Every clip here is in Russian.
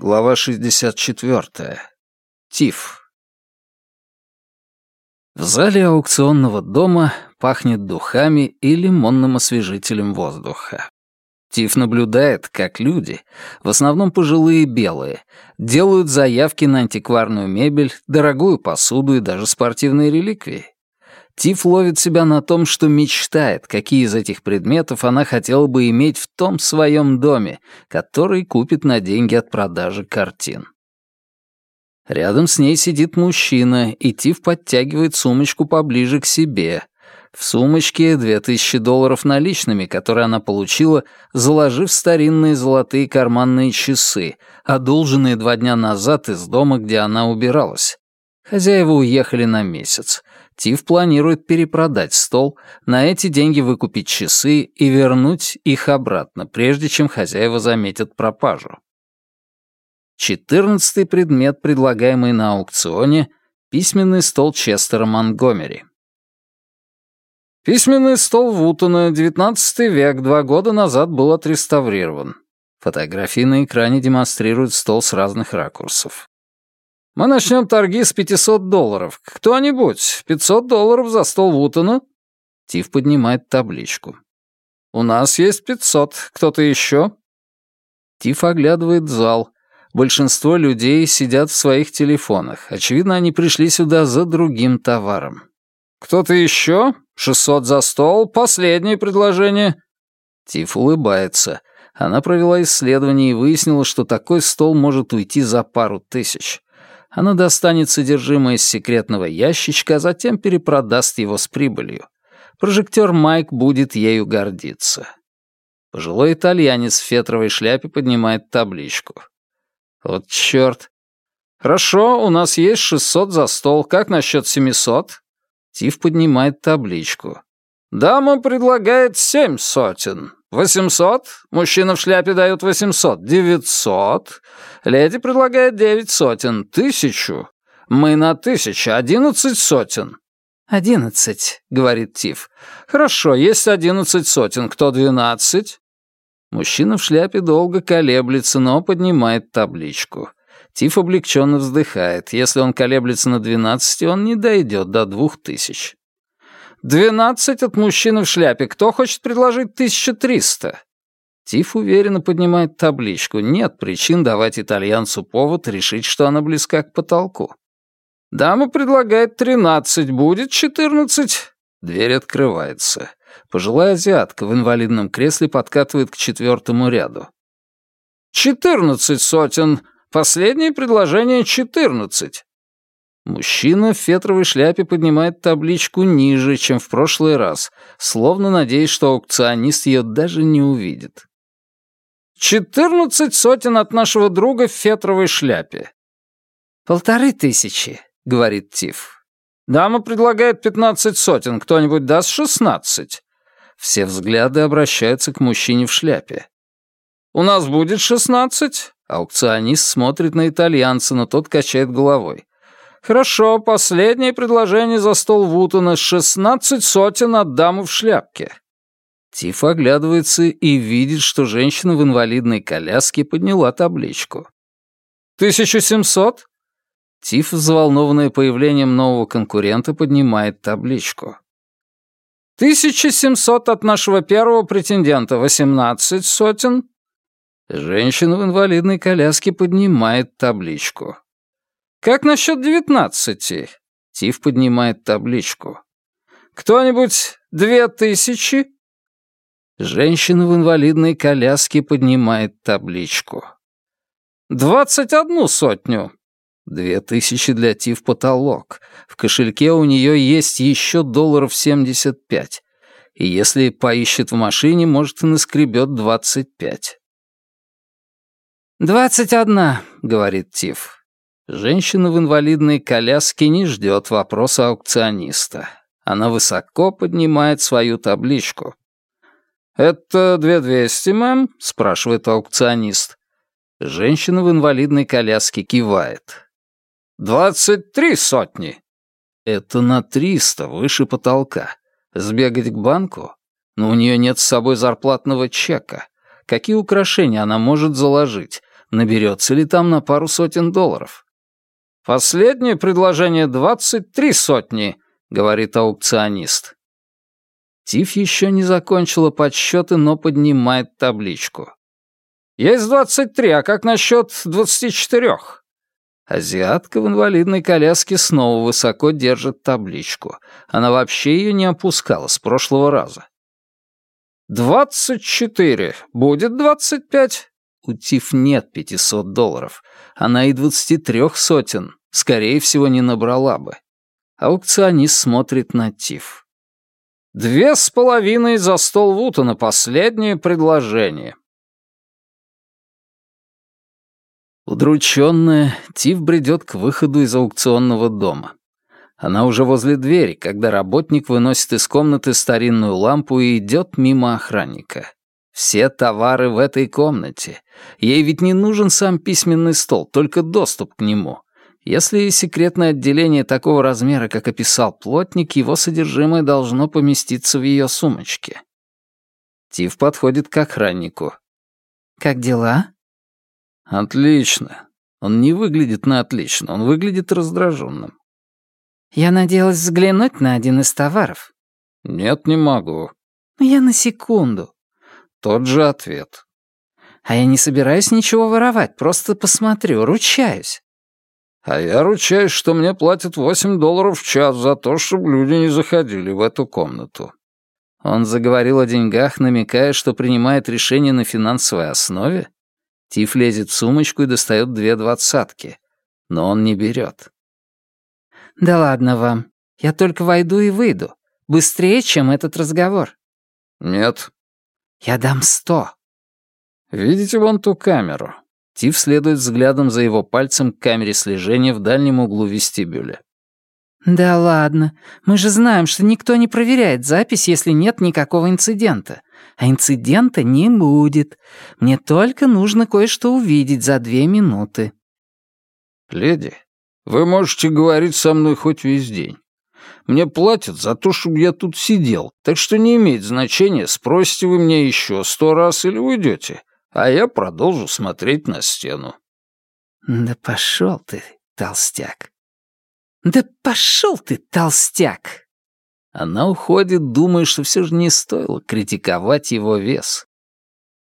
Глава 64. Тиф. В зале аукционного дома пахнет духами и лимонным освежителем воздуха. Тиф наблюдает, как люди, в основном пожилые белые, делают заявки на антикварную мебель, дорогую посуду и даже спортивные реликвии. Тиф ловит себя на том, что мечтает, какие из этих предметов она хотела бы иметь в том своем доме, который купит на деньги от продажи картин. Рядом с ней сидит мужчина, и Тиф подтягивает сумочку поближе к себе. В сумочке 2000 долларов наличными, которые она получила, заложив старинные золотые карманные часы, одолженные два дня назад из дома, где она убиралась. Хозяева уехали на месяц. Тиф планирует перепродать стол, на эти деньги выкупить часы и вернуть их обратно, прежде чем хозяева заметят пропажу. Четырнадцатый предмет, предлагаемый на аукционе — письменный стол Честера Монгомери. Письменный стол Вутона, XIX век, два года назад был отреставрирован. Фотографии на экране демонстрируют стол с разных ракурсов. Мы начнем торги с 500 долларов. Кто-нибудь, 500 долларов за стол Вутона?» Тиф поднимает табличку. «У нас есть 500. Кто-то еще?» Тиф оглядывает зал. Большинство людей сидят в своих телефонах. Очевидно, они пришли сюда за другим товаром. «Кто-то еще? 600 за стол. Последнее предложение». Тиф улыбается. Она провела исследование и выяснила, что такой стол может уйти за пару тысяч она достанет содержимое из секретного ящичка, а затем перепродаст его с прибылью. Прожектор Майк будет ею гордиться. Пожилой итальянец в фетровой шляпе поднимает табличку. Вот чёрт. Хорошо, у нас есть 600 за стол. Как насчет 700? Тиф поднимает табличку. Дама предлагает семь сотен. «Восемьсот? Мужчина в шляпе дает восемьсот. Девятьсот? Леди предлагает девять сотен. Тысячу? Мы на тысячу. Одиннадцать сотен». «Одиннадцать», — говорит Тиф. «Хорошо, есть одиннадцать сотен. Кто двенадцать?» Мужчина в шляпе долго колеблется, но поднимает табличку. Тиф облегченно вздыхает. Если он колеблется на двенадцати, он не дойдет до двух тысяч. Двенадцать от мужчины в шляпе. Кто хочет предложить тысяча триста?» Тиф уверенно поднимает табличку. Нет причин давать итальянцу повод решить, что она близка к потолку. «Дама предлагает тринадцать. Будет четырнадцать?» Дверь открывается. Пожилая азиатка в инвалидном кресле подкатывает к четвертому ряду. «Четырнадцать сотен. Последнее предложение четырнадцать. Мужчина в фетровой шляпе поднимает табличку ниже, чем в прошлый раз, словно надеясь, что аукционист ее даже не увидит. «Четырнадцать сотен от нашего друга в фетровой шляпе». «Полторы тысячи», — говорит Тиф. «Дама предлагает пятнадцать сотен. Кто-нибудь даст шестнадцать?» Все взгляды обращаются к мужчине в шляпе. «У нас будет шестнадцать?» Аукционист смотрит на итальянца, но тот качает головой. «Хорошо, последнее предложение за стол Вутона. Шестнадцать сотен от дамы в шляпке». Тиф оглядывается и видит, что женщина в инвалидной коляске подняла табличку. «Тысяча семьсот?» Тиф, взволнованная появлением нового конкурента, поднимает табличку. «Тысяча семьсот от нашего первого претендента. Восемнадцать сотен?» Женщина в инвалидной коляске поднимает табличку. «Как насчет девятнадцати?» Тиф поднимает табличку. «Кто-нибудь две тысячи?» Женщина в инвалидной коляске поднимает табличку. «Двадцать одну сотню!» Две тысячи для Тиф потолок. В кошельке у нее есть еще долларов семьдесят пять. И если поищет в машине, может, и наскребет двадцать пять. «Двадцать одна», — говорит Тиф. Женщина в инвалидной коляске не ждет вопроса аукциониста. Она высоко поднимает свою табличку. «Это две двести, мэм?» — спрашивает аукционист. Женщина в инвалидной коляске кивает. «Двадцать три сотни!» Это на триста, выше потолка. Сбегать к банку? Но у нее нет с собой зарплатного чека. Какие украшения она может заложить? наберется ли там на пару сотен долларов. «Последнее предложение двадцать три сотни», — говорит аукционист. Тиф еще не закончила подсчеты, но поднимает табличку. «Есть двадцать три, а как насчет двадцати четырех?» Азиатка в инвалидной коляске снова высоко держит табличку. Она вообще ее не опускала с прошлого раза. «Двадцать четыре. Будет двадцать пять?» У Тиф нет пятисот долларов. Она и двадцати трех сотен, скорее всего, не набрала бы. Аукционист смотрит на Тиф. «Две с половиной за стол Вутона. Последнее предложение. Удрученная, Тиф бредет к выходу из аукционного дома. Она уже возле двери, когда работник выносит из комнаты старинную лампу и идет мимо охранника. Все товары в этой комнате. Ей ведь не нужен сам письменный стол, только доступ к нему. Если секретное отделение такого размера, как описал плотник, его содержимое должно поместиться в ее сумочке. Тиф подходит к охраннику. «Как дела?» «Отлично. Он не выглядит на отлично, он выглядит раздраженным». «Я надеялась взглянуть на один из товаров». «Нет, не могу». «Я на секунду». Тот же ответ. «А я не собираюсь ничего воровать, просто посмотрю, ручаюсь». «А я ручаюсь, что мне платят 8 долларов в час за то, чтобы люди не заходили в эту комнату». Он заговорил о деньгах, намекая, что принимает решение на финансовой основе? Тиф лезет в сумочку и достает две двадцатки. Но он не берет. «Да ладно вам. Я только войду и выйду. Быстрее, чем этот разговор». «Нет». «Я дам сто». «Видите вон ту камеру?» Тиф следует взглядом за его пальцем к камере слежения в дальнем углу вестибюля. «Да ладно. Мы же знаем, что никто не проверяет запись, если нет никакого инцидента. А инцидента не будет. Мне только нужно кое-что увидеть за две минуты». «Леди, вы можете говорить со мной хоть весь день. Мне платят за то, чтобы я тут сидел, так что не имеет значения, спросите вы меня еще сто раз или уйдете, а я продолжу смотреть на стену». «Да пошел ты, толстяк!» «Да пошел ты, толстяк!» Она уходит, думая, что все же не стоило критиковать его вес.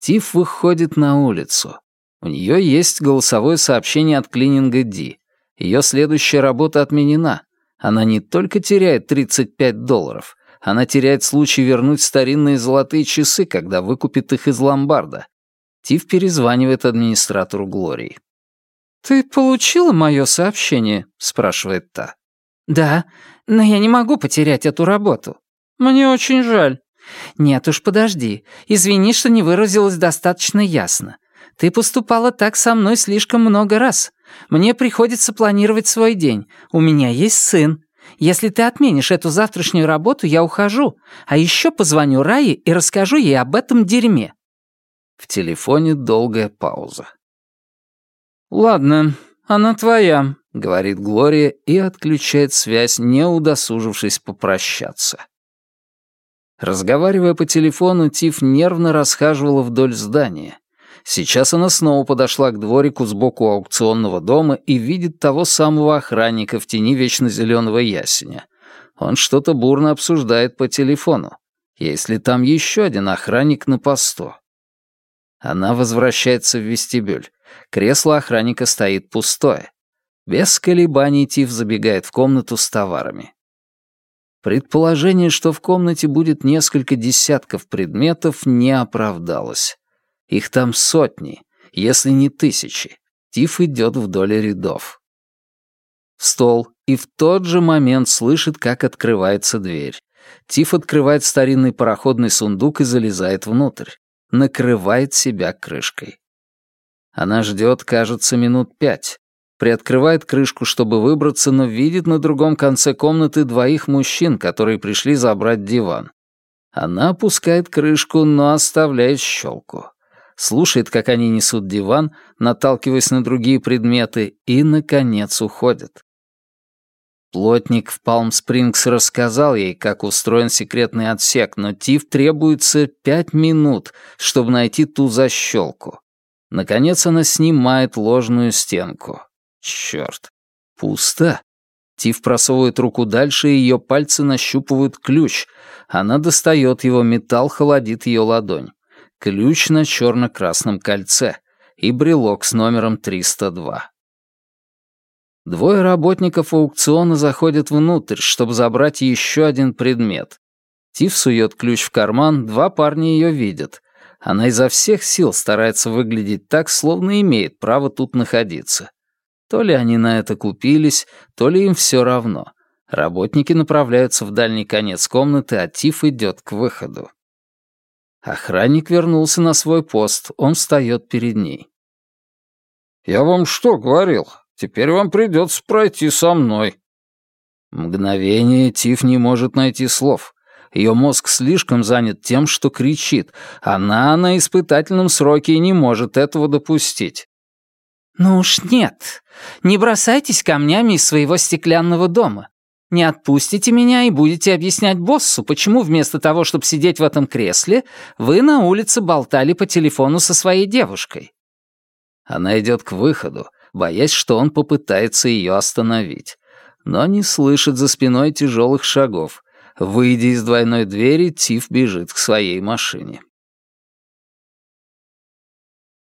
Тиф выходит на улицу. У нее есть голосовое сообщение от клининга Ди. Ее следующая работа отменена. Она не только теряет 35 долларов, она теряет случай вернуть старинные золотые часы, когда выкупит их из ломбарда. Тиф перезванивает администратору Глории. «Ты получила мое сообщение?» — спрашивает та. «Да, но я не могу потерять эту работу. Мне очень жаль. Нет уж, подожди. Извини, что не выразилась достаточно ясно. Ты поступала так со мной слишком много раз. Мне приходится планировать свой день. У меня есть сын. Если ты отменишь эту завтрашнюю работу, я ухожу. А еще позвоню Рае и расскажу ей об этом дерьме». В телефоне долгая пауза. «Ладно, она твоя», — говорит Глория и отключает связь, не удосужившись попрощаться. Разговаривая по телефону, Тиф нервно расхаживала вдоль здания. Сейчас она снова подошла к дворику сбоку аукционного дома и видит того самого охранника в тени вечно зеленого ясеня. Он что-то бурно обсуждает по телефону. Есть ли там еще один охранник на посту? Она возвращается в вестибюль. Кресло охранника стоит пустое. Без колебаний Тиф забегает в комнату с товарами. Предположение, что в комнате будет несколько десятков предметов, не оправдалось. Их там сотни, если не тысячи. Тиф идет вдоль рядов. Стол, и в тот же момент слышит, как открывается дверь. Тиф открывает старинный пароходный сундук и залезает внутрь. Накрывает себя крышкой. Она ждет, кажется, минут пять приоткрывает крышку, чтобы выбраться, но видит на другом конце комнаты двоих мужчин, которые пришли забрать диван. Она опускает крышку, но оставляет щелку. Слушает, как они несут диван, наталкиваясь на другие предметы, и, наконец, уходит. Плотник в Палм-Спрингс рассказал ей, как устроен секретный отсек, но Тиф требуется пять минут, чтобы найти ту защелку. Наконец она снимает ложную стенку. Чёрт. Пусто. Тиф просовывает руку дальше, и ее пальцы нащупывают ключ. Она достает его, металл холодит ее ладонь. Ключ на черно-красном кольце и брелок с номером 302. Двое работников аукциона заходят внутрь, чтобы забрать еще один предмет. Тиф сует ключ в карман, два парня ее видят. Она изо всех сил старается выглядеть так, словно имеет право тут находиться. То ли они на это купились, то ли им все равно. Работники направляются в дальний конец комнаты, а Тиф идет к выходу. Охранник вернулся на свой пост, он встает перед ней. «Я вам что говорил? Теперь вам придется пройти со мной». Мгновение Тиф не может найти слов. Ее мозг слишком занят тем, что кричит. Она на испытательном сроке и не может этого допустить. «Ну уж нет. Не бросайтесь камнями из своего стеклянного дома. Не отпустите меня и будете объяснять боссу, почему вместо того, чтобы сидеть в этом кресле, вы на улице болтали по телефону со своей девушкой». Она идет к выходу, боясь, что он попытается ее остановить. Но не слышит за спиной тяжелых шагов. Выйдя из двойной двери, Тиф бежит к своей машине.